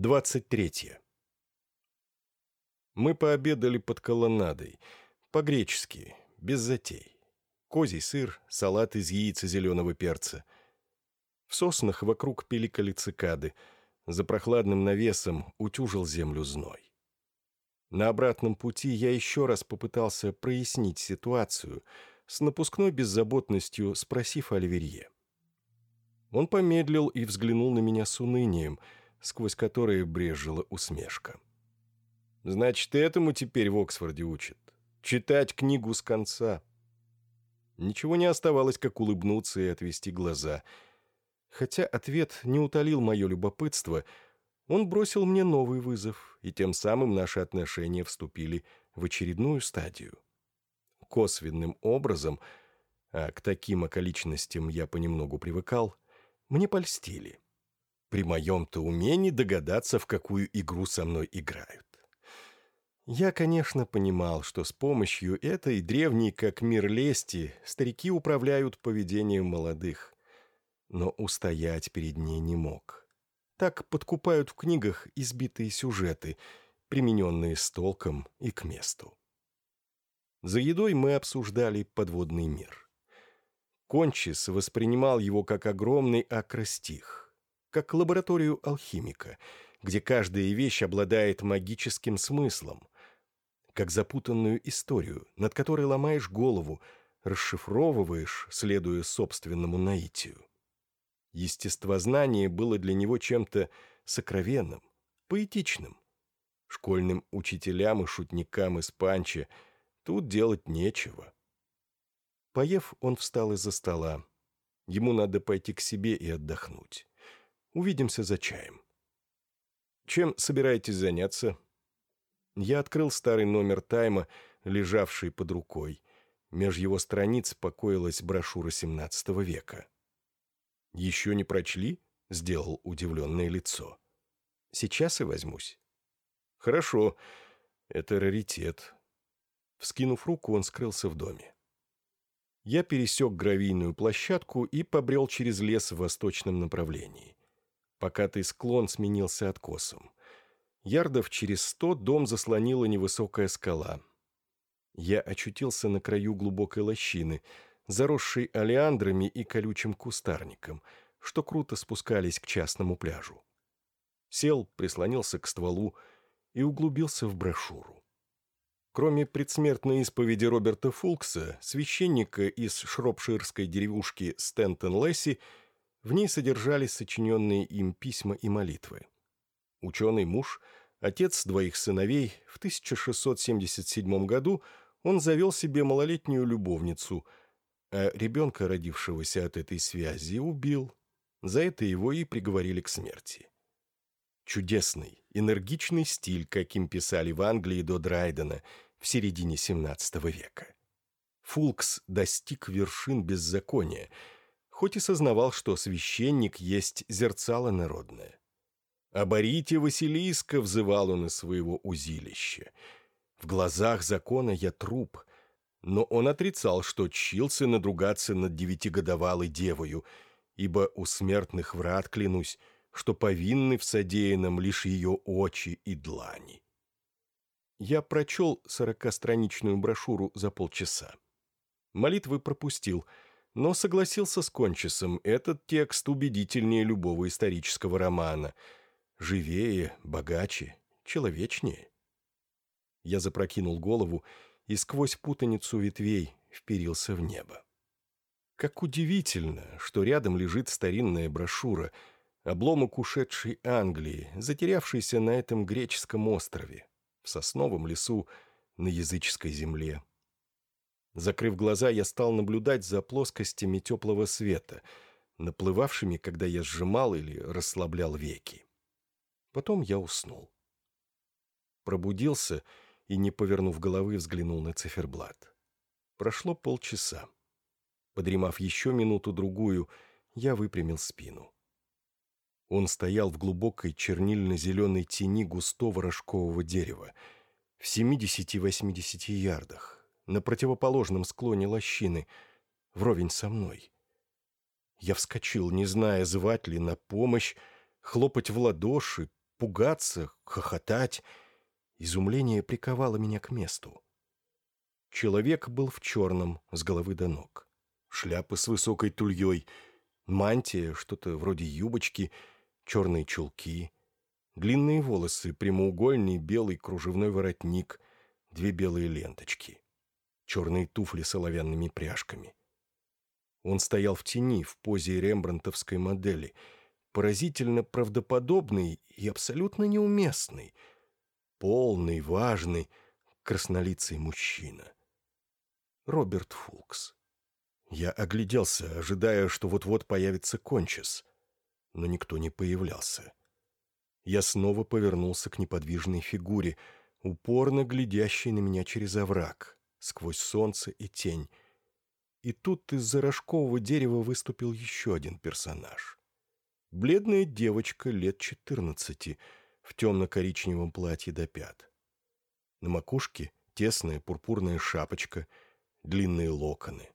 23. Мы пообедали под колоннадой, по-гречески, без затей. Козий сыр, салат из яиц и зеленого перца. В соснах вокруг пиликали цикады, за прохладным навесом утюжил землю зной. На обратном пути я еще раз попытался прояснить ситуацию, с напускной беззаботностью спросив Альверье. Он помедлил и взглянул на меня с унынием — сквозь которые брежила усмешка. «Значит, этому теперь в Оксфорде учат. Читать книгу с конца». Ничего не оставалось, как улыбнуться и отвести глаза. Хотя ответ не утолил мое любопытство, он бросил мне новый вызов, и тем самым наши отношения вступили в очередную стадию. Косвенным образом, а к таким околичностям я понемногу привыкал, мне польстили при моем-то умении догадаться, в какую игру со мной играют. Я, конечно, понимал, что с помощью этой древней, как мир лести, старики управляют поведением молодых, но устоять перед ней не мог. Так подкупают в книгах избитые сюжеты, примененные с толком и к месту. За едой мы обсуждали подводный мир. Кончис воспринимал его как огромный акростих — как лабораторию алхимика, где каждая вещь обладает магическим смыслом, как запутанную историю, над которой ломаешь голову, расшифровываешь, следуя собственному наитию. Естествознание было для него чем-то сокровенным, поэтичным. Школьным учителям и шутникам из панча тут делать нечего. Поев, он встал из-за стола. Ему надо пойти к себе и отдохнуть. Увидимся за чаем. Чем собираетесь заняться? Я открыл старый номер «Тайма», лежавший под рукой. Меж его страниц покоилась брошюра XVII века. «Еще не прочли?» — сделал удивленное лицо. «Сейчас и возьмусь». «Хорошо. Это раритет». Вскинув руку, он скрылся в доме. Я пересек гравийную площадку и побрел через лес в восточном направлении. Покатый склон сменился откосом. Ярдов через сто дом заслонила невысокая скала. Я очутился на краю глубокой лощины, заросшей олеандрами и колючим кустарником, что круто спускались к частному пляжу. Сел, прислонился к стволу и углубился в брошюру. Кроме предсмертной исповеди Роберта Фулкса, священника из шропширской деревушки Стентон-Лесси, в ней содержались сочиненные им письма и молитвы. Ученый муж, отец двоих сыновей, в 1677 году он завел себе малолетнюю любовницу, а ребенка, родившегося от этой связи, убил. За это его и приговорили к смерти. Чудесный, энергичный стиль, каким писали в Англии до Драйдена в середине XVII века. Фулкс достиг вершин беззакония – хоть и сознавал, что священник есть зерцало народное. «Оборите Василиска!» — взывал он из своего узилища. «В глазах закона я труп». Но он отрицал, что чился надругаться над девятигодовалой девою, ибо у смертных врат клянусь, что повинны в содеянном лишь ее очи и длани. Я прочел сорокастраничную брошюру за полчаса. Молитвы пропустил — но согласился с Кончисом, этот текст убедительнее любого исторического романа. Живее, богаче, человечнее. Я запрокинул голову и сквозь путаницу ветвей вперился в небо. Как удивительно, что рядом лежит старинная брошюра, обломок ушедшей Англии, затерявшийся на этом греческом острове, в сосновом лесу на языческой земле. Закрыв глаза, я стал наблюдать за плоскостями теплого света, наплывавшими, когда я сжимал или расслаблял веки. Потом я уснул. Пробудился и, не повернув головы, взглянул на циферблат. Прошло полчаса. Подремав еще минуту-другую, я выпрямил спину. Он стоял в глубокой чернильно-зеленой тени густого рожкового дерева, в 70-80 ярдах, на противоположном склоне лощины, вровень со мной. Я вскочил, не зная, звать ли на помощь, хлопать в ладоши, пугаться, хохотать. Изумление приковало меня к месту. Человек был в черном, с головы до ног. Шляпа с высокой тульей, мантия, что-то вроде юбочки, черные чулки, длинные волосы, прямоугольный белый кружевной воротник, две белые ленточки, черные туфли с оловянными пряжками. Он стоял в тени, в позе рембрандтовской модели, поразительно правдоподобный и абсолютно неуместный, полный, важный, краснолицый мужчина. Роберт Фулкс. Я огляделся, ожидая, что вот-вот появится кончис, но никто не появлялся. Я снова повернулся к неподвижной фигуре, упорно глядящей на меня через овраг, сквозь солнце и тень, и тут из-за рожкового дерева выступил еще один персонаж. Бледная девочка лет четырнадцати в темно-коричневом платье до пят. На макушке тесная пурпурная шапочка, длинные локоны.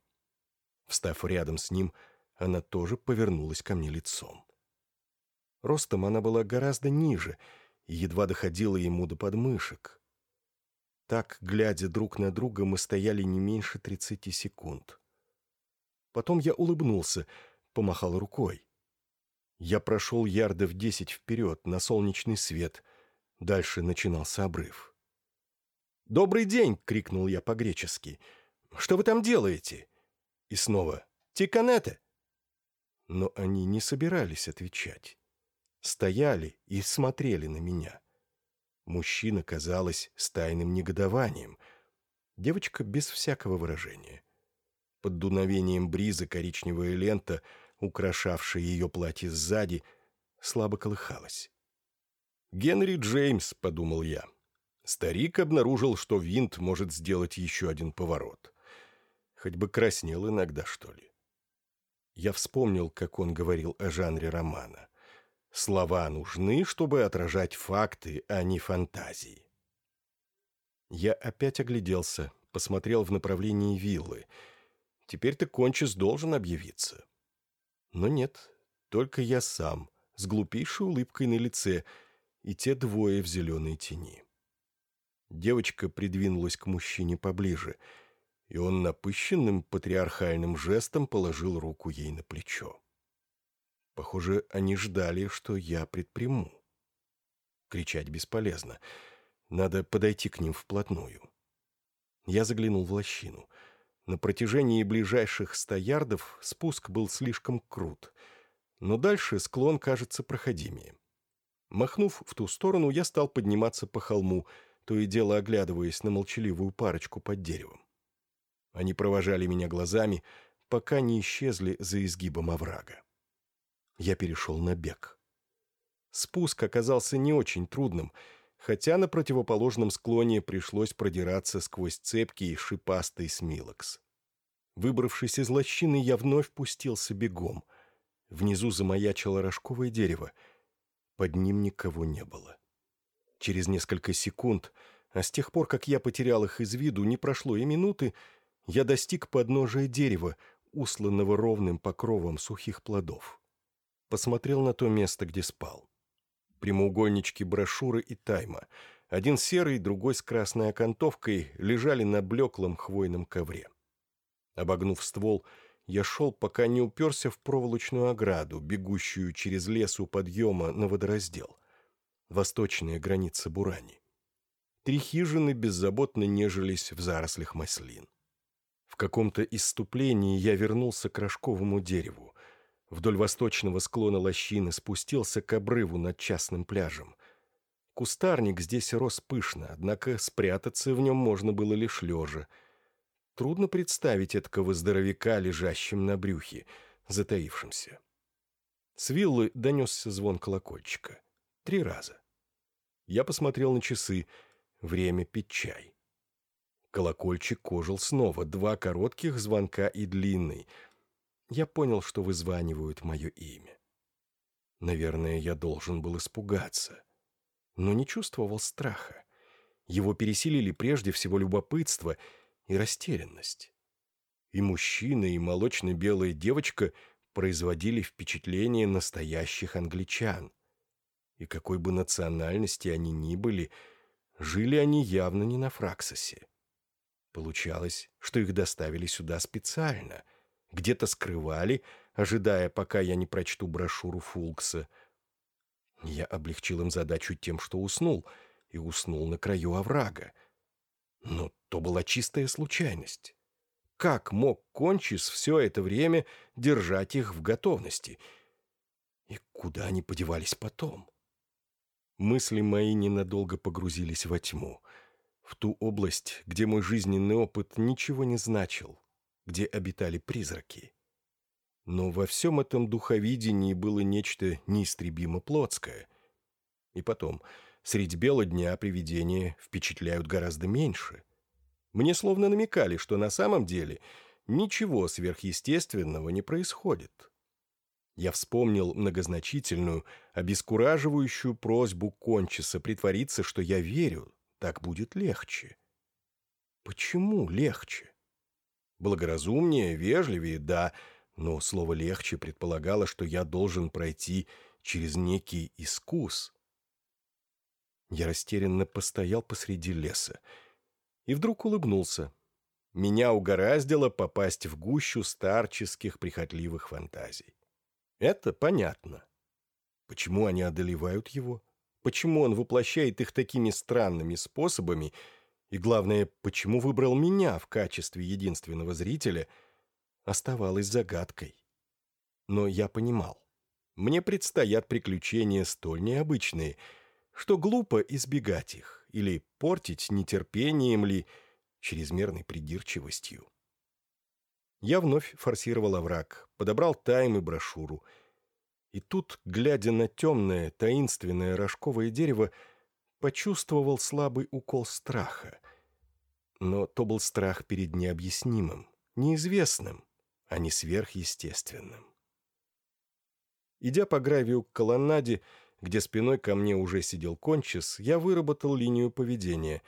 Встав рядом с ним, она тоже повернулась ко мне лицом. Ростом она была гораздо ниже и едва доходила ему до подмышек. Так, глядя друг на друга, мы стояли не меньше тридцати секунд. Потом я улыбнулся, помахал рукой. Я прошел ярдов десять вперед, на солнечный свет. Дальше начинался обрыв. «Добрый день!» — крикнул я по-гречески. «Что вы там делаете?» И снова «Тиканете!» Но они не собирались отвечать. Стояли и смотрели на меня. Мужчина, казалось, с тайным негодованием. Девочка без всякого выражения. Под дуновением бриза коричневая лента, украшавшая ее платье сзади, слабо колыхалась. «Генри Джеймс», — подумал я. Старик обнаружил, что винт может сделать еще один поворот. Хоть бы краснел иногда, что ли. Я вспомнил, как он говорил о жанре романа. Слова нужны, чтобы отражать факты, а не фантазии. Я опять огляделся, посмотрел в направлении виллы — Теперь-то Кончис должен объявиться. Но нет, только я сам, с глупейшей улыбкой на лице, и те двое в зеленой тени. Девочка придвинулась к мужчине поближе, и он напыщенным патриархальным жестом положил руку ей на плечо. Похоже, они ждали, что я предприму. Кричать бесполезно. Надо подойти к ним вплотную. Я заглянул в лощину — на протяжении ближайших ста ярдов спуск был слишком крут, но дальше склон кажется проходимее. Махнув в ту сторону, я стал подниматься по холму, то и дело оглядываясь на молчаливую парочку под деревом. Они провожали меня глазами, пока не исчезли за изгибом оврага. Я перешел на бег. Спуск оказался не очень трудным — хотя на противоположном склоне пришлось продираться сквозь цепкий шипастый смилокс. Выбравшись из лощины, я вновь пустился бегом. Внизу замаячило рожковое дерево. Под ним никого не было. Через несколько секунд, а с тех пор, как я потерял их из виду, не прошло и минуты, я достиг подножия дерева, усланного ровным покровом сухих плодов. Посмотрел на то место, где спал прямоугольнички брошюры и тайма. Один серый, другой с красной окантовкой лежали на блеклом хвойном ковре. Обогнув ствол, я шел, пока не уперся в проволочную ограду, бегущую через лес у подъема на водораздел. Восточная граница Бурани. Три хижины беззаботно нежились в зарослях маслин. В каком-то исступлении я вернулся к рожковому дереву вдоль восточного склона лощины спустился к обрыву над частным пляжем. Кустарник здесь рос пышно, однако спрятаться в нем можно было лишь лежа. Трудно представить этого здоровяка, лежащим на брюхе, затаившимся. С виллы донесся звон колокольчика. Три раза. Я посмотрел на часы. Время пить чай. Колокольчик кожил снова. Два коротких звонка и длинный — я понял, что вызванивают мое имя. Наверное, я должен был испугаться, но не чувствовал страха. Его пересилили прежде всего любопытство и растерянность. И мужчина, и молочно-белая девочка производили впечатление настоящих англичан. И какой бы национальности они ни были, жили они явно не на Фраксосе. Получалось, что их доставили сюда специально, где-то скрывали, ожидая, пока я не прочту брошюру Фулкса. Я облегчил им задачу тем, что уснул, и уснул на краю оврага. Но то была чистая случайность. Как мог Кончис все это время держать их в готовности? И куда они подевались потом? Мысли мои ненадолго погрузились во тьму, в ту область, где мой жизненный опыт ничего не значил, где обитали призраки. Но во всем этом духовидении было нечто неистребимо плотское. И потом, средь бела дня привидения впечатляют гораздо меньше. Мне словно намекали, что на самом деле ничего сверхъестественного не происходит. Я вспомнил многозначительную, обескураживающую просьбу Кончиса притвориться, что я верю, так будет легче. Почему легче? Благоразумнее, вежливее, да, но слово «легче» предполагало, что я должен пройти через некий искус. Я растерянно постоял посреди леса и вдруг улыбнулся. Меня угораздило попасть в гущу старческих прихотливых фантазий. Это понятно. Почему они одолевают его? Почему он воплощает их такими странными способами? И главное, почему выбрал меня в качестве единственного зрителя, оставалось загадкой. Но я понимал. Мне предстоят приключения столь необычные, что глупо избегать их или портить нетерпением ли, чрезмерной придирчивостью. Я вновь форсировал овраг, подобрал тайм и брошюру. И тут, глядя на темное, таинственное рожковое дерево, почувствовал слабый укол страха. Но то был страх перед необъяснимым, неизвестным, а не сверхъестественным. Идя по гравию к колоннаде, где спиной ко мне уже сидел кончис, я выработал линию поведения,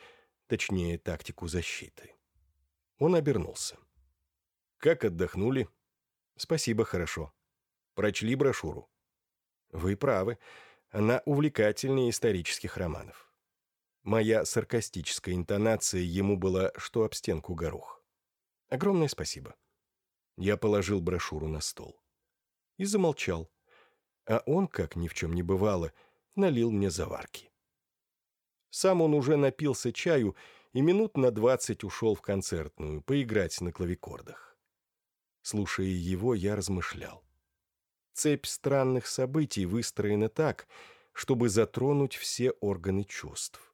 точнее, тактику защиты. Он обернулся. «Как отдохнули?» «Спасибо, хорошо. Прочли брошюру?» «Вы правы. Она увлекательнее исторических романов». Моя саркастическая интонация ему была, что об стенку горох. «Огромное спасибо». Я положил брошюру на стол. И замолчал а он, как ни в чем не бывало, налил мне заварки. Сам он уже напился чаю и минут на двадцать ушел в концертную поиграть на клавикордах. Слушая его, я размышлял. Цепь странных событий выстроена так, чтобы затронуть все органы чувств.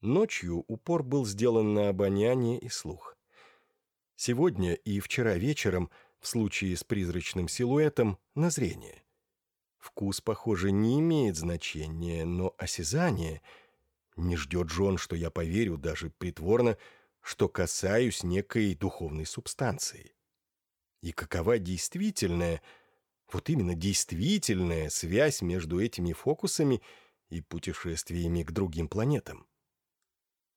Ночью упор был сделан на обоняние и слух. Сегодня и вчера вечером, в случае с призрачным силуэтом, на зрение. Вкус, похоже, не имеет значения, но осязание... Не ждет же он, что я поверю, даже притворно, что касаюсь некой духовной субстанции. И какова действительная, вот именно действительная связь между этими фокусами и путешествиями к другим планетам?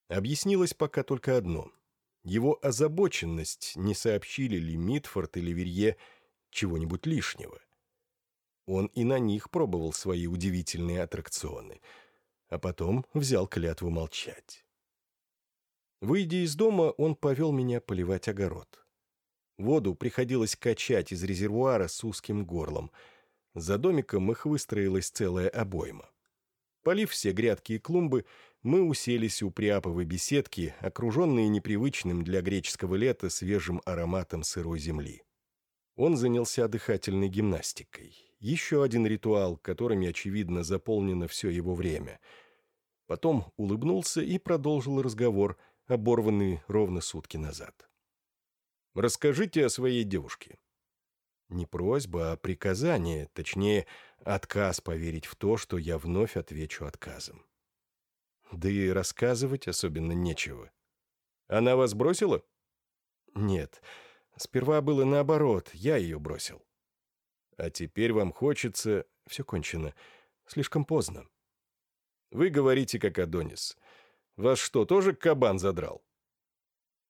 Объяснилось пока только одно. Его озабоченность, не сообщили ли Митфорд или Верье чего-нибудь лишнего. Он и на них пробовал свои удивительные аттракционы, а потом взял клятву молчать. Выйдя из дома, он повел меня поливать огород. Воду приходилось качать из резервуара с узким горлом. За домиком их выстроилась целая обойма. Полив все грядки и клумбы, мы уселись у приаповой беседки, окруженные непривычным для греческого лета свежим ароматом сырой земли. Он занялся дыхательной гимнастикой еще один ритуал, которыми, очевидно, заполнено все его время. Потом улыбнулся и продолжил разговор, оборванный ровно сутки назад. «Расскажите о своей девушке». Не просьба, а приказание, точнее, отказ поверить в то, что я вновь отвечу отказом. Да и рассказывать особенно нечего. Она вас бросила? Нет, сперва было наоборот, я ее бросил. А теперь вам хочется... Все кончено. Слишком поздно. Вы говорите, как Адонис. Вас что, тоже кабан задрал?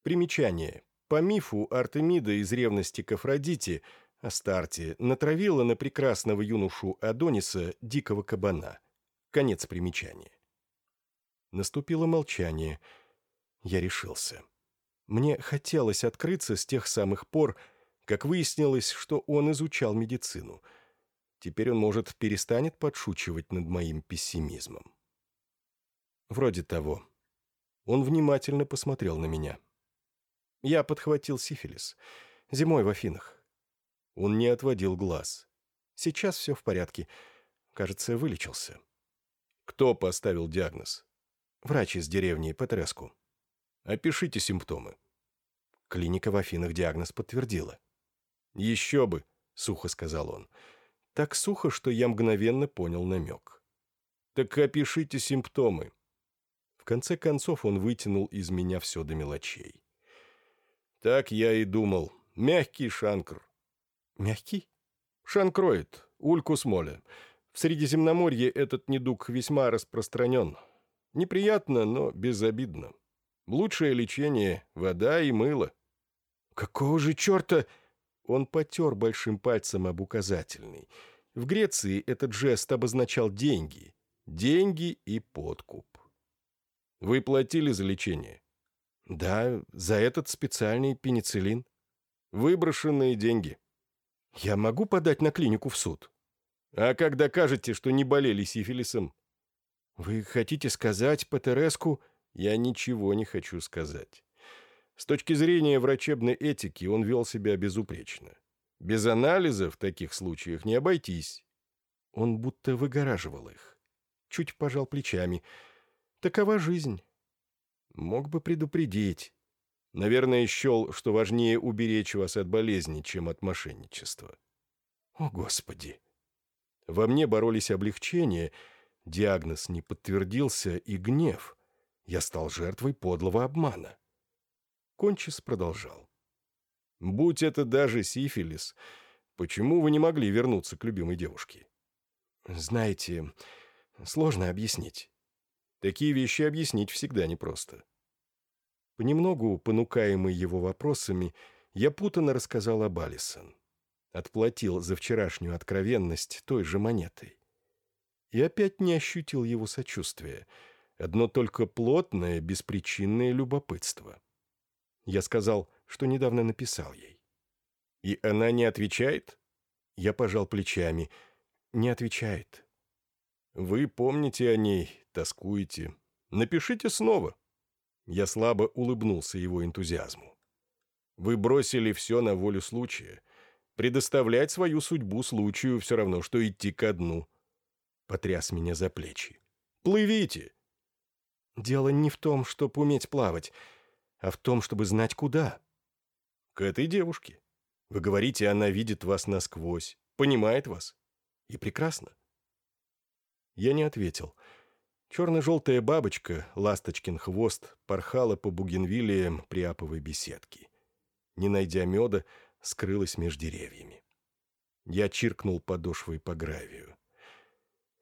Примечание. По мифу Артемида из ревности к Афродите, Астарте, натравила на прекрасного юношу Адониса дикого кабана. Конец примечания. Наступило молчание. Я решился. Мне хотелось открыться с тех самых пор, как выяснилось, что он изучал медицину. Теперь он, может, перестанет подшучивать над моим пессимизмом. Вроде того. Он внимательно посмотрел на меня. Я подхватил сифилис. Зимой в Афинах. Он не отводил глаз. Сейчас все в порядке. Кажется, вылечился. Кто поставил диагноз? Врач из деревни Петреску. Опишите симптомы. Клиника в Афинах диагноз подтвердила. «Еще бы», — сухо сказал он. Так сухо, что я мгновенно понял намек. «Так опишите симптомы». В конце концов он вытянул из меня все до мелочей. Так я и думал. Мягкий шанкр. Мягкий? Шанкроид, улькус моля. В Средиземноморье этот недуг весьма распространен. Неприятно, но безобидно. Лучшее лечение — вода и мыло. Какого же черта... Он потер большим пальцем об указательный. В Греции этот жест обозначал деньги. Деньги и подкуп. Вы платили за лечение? Да, за этот специальный пенициллин. Выброшенные деньги. Я могу подать на клинику в суд? А как докажете, что не болели сифилисом? Вы хотите сказать Патереску? Я ничего не хочу сказать. С точки зрения врачебной этики он вел себя безупречно. Без анализа в таких случаях не обойтись. Он будто выгораживал их. Чуть пожал плечами. Такова жизнь. Мог бы предупредить. Наверное, счел, что важнее уберечь вас от болезни, чем от мошенничества. О, Господи! Во мне боролись облегчение, диагноз не подтвердился и гнев. Я стал жертвой подлого обмана. Кончис продолжал. «Будь это даже сифилис, почему вы не могли вернуться к любимой девушке?» «Знаете, сложно объяснить. Такие вещи объяснить всегда непросто. Понемногу, понукаемый его вопросами, я путанно рассказал об Алисон. Отплатил за вчерашнюю откровенность той же монетой. И опять не ощутил его сочувствия. Одно только плотное, беспричинное любопытство. Я сказал, что недавно написал ей. «И она не отвечает?» Я пожал плечами. «Не отвечает». «Вы помните о ней, тоскуете. Напишите снова». Я слабо улыбнулся его энтузиазму. «Вы бросили все на волю случая. Предоставлять свою судьбу случаю все равно, что идти ко дну». Потряс меня за плечи. «Плывите!» «Дело не в том, чтобы уметь плавать, а в том, чтобы знать, куда». «К этой девушке. Вы говорите, она видит вас насквозь, понимает вас. И прекрасно». Я не ответил. Черно-желтая бабочка, ласточкин хвост, порхала по бугенвиллиям приаповой беседки. Не найдя меда, скрылась меж деревьями. Я чиркнул подошвой по гравию.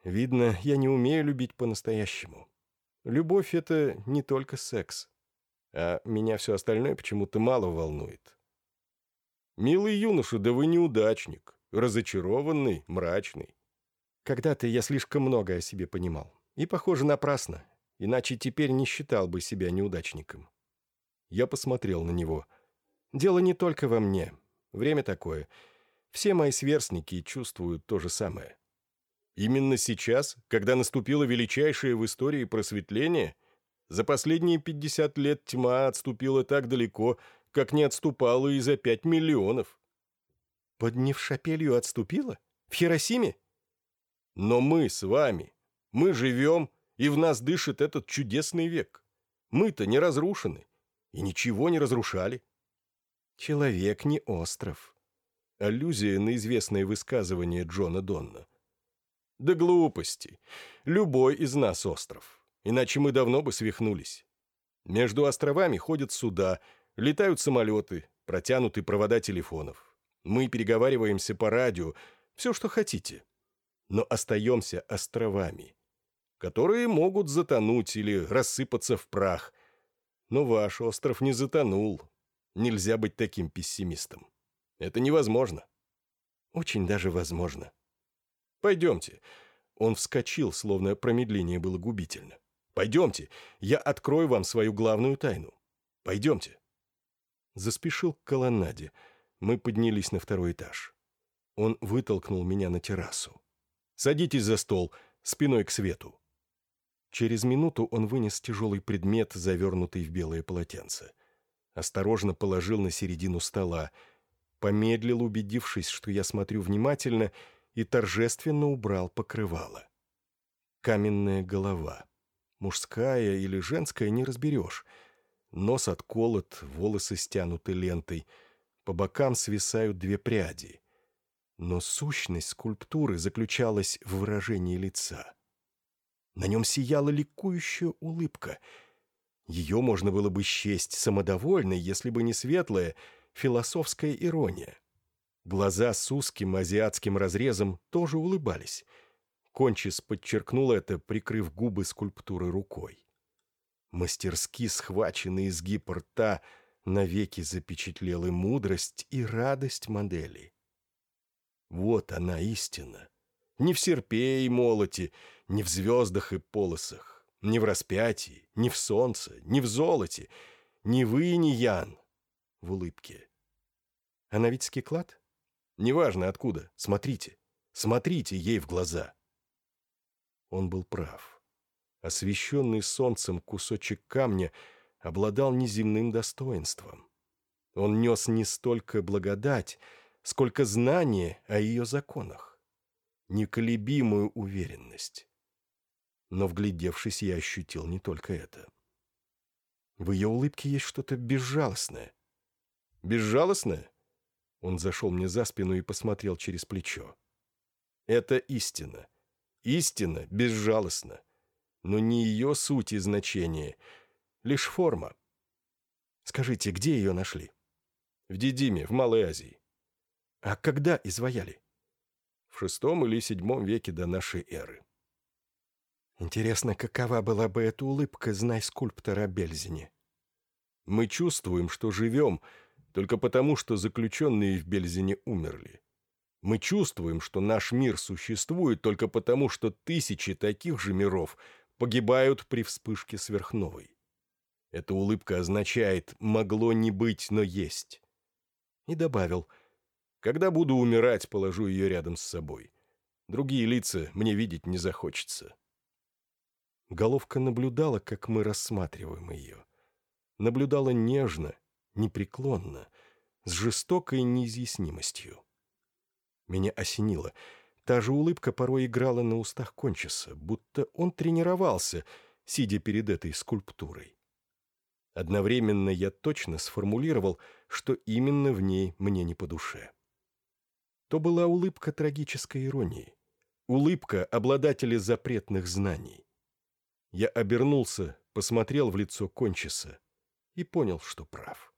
Видно, я не умею любить по-настоящему. Любовь — это не только секс. А меня все остальное почему-то мало волнует. Милый юноша, да вы неудачник. Разочарованный, мрачный. Когда-то я слишком много о себе понимал. И, похоже, напрасно, иначе теперь не считал бы себя неудачником. Я посмотрел на него. Дело не только во мне. Время такое. Все мои сверстники чувствуют то же самое. Именно сейчас, когда наступило величайшее в истории просветление, за последние 50 лет тьма отступила так далеко, как не отступала и за 5 миллионов. Под Невшапелью отступила? В Хиросиме? Но мы с вами мы живем, и в нас дышит этот чудесный век. Мы-то не разрушены и ничего не разрушали. Человек не остров. Аллюзия на известное высказывание Джона Донна. Да глупости. Любой из нас остров. Иначе мы давно бы свихнулись. Между островами ходят суда, летают самолеты, протянуты провода телефонов. Мы переговариваемся по радио, все, что хотите. Но остаемся островами которые могут затонуть или рассыпаться в прах. Но ваш остров не затонул. Нельзя быть таким пессимистом. Это невозможно. Очень даже возможно. Пойдемте. Он вскочил, словно промедление было губительно. «Пойдемте, я открою вам свою главную тайну. Пойдемте». Заспешил к колоннаде. Мы поднялись на второй этаж. Он вытолкнул меня на террасу. «Садитесь за стол, спиной к свету». Через минуту он вынес тяжелый предмет, завернутый в белое полотенце. Осторожно положил на середину стола, помедлил, убедившись, что я смотрю внимательно, и торжественно убрал покрывало. Каменная голова. Мужская или женская не разберешь. Нос отколот, волосы стянуты лентой. По бокам свисают две пряди. Но сущность скульптуры заключалась в выражении лица. На нем сияла ликующая улыбка. Ее можно было бы счесть самодовольной, если бы не светлая, философская ирония. Глаза с узким азиатским разрезом тоже улыбались. Кончис подчеркнул это, прикрыв губы скульптуры рукой. Мастерски схваченный изгиб рта навеки запечатлел и мудрость, и радость модели. Вот она истина. Не в серпе и молоте, не в звездах и полосах, не в распятии, не в солнце, не в золоте, ни вы, ни Ян в улыбке. Она ведь скиклад? Неважно откуда, смотрите, смотрите ей в глаза. Он был прав. Освещенный солнцем кусочек камня обладал неземным достоинством. Он нес не столько благодать, сколько знание о ее законах, неколебимую уверенность. Но, вглядевшись, я ощутил не только это. В ее улыбке есть что-то безжалостное. Безжалостное? Он зашел мне за спину и посмотрел через плечо. Это истина. Истина безжалостна. Но не ее суть и значение, лишь форма. Скажите, где ее нашли? В Дидиме, в Малой Азии. А когда изваяли? В шестом или седьмом веке до нашей эры. Интересно, какова была бы эта улыбка, знай скульптора о Бельзине. Мы чувствуем, что живем, только потому, что заключенные в Бельзине умерли. Мы чувствуем, что наш мир существует только потому, что тысячи таких же миров погибают при вспышке сверхновой. Эта улыбка означает «могло не быть, но есть». И добавил «когда буду умирать, положу ее рядом с собой. Другие лица мне видеть не захочется». Головка наблюдала, как мы рассматриваем ее. Наблюдала нежно, непреклонно, с жестокой неизъяснимостью. Меня осенило. Та же улыбка порой играла на устах Кончиса, будто он тренировался, сидя перед этой скульптурой. Одновременно я точно сформулировал, что именно в ней мне не по душе. То была улыбка трагической иронии. Улыбка обладателя запретных знаний. Я обернулся, посмотрел в лицо Кончиса и понял, что прав.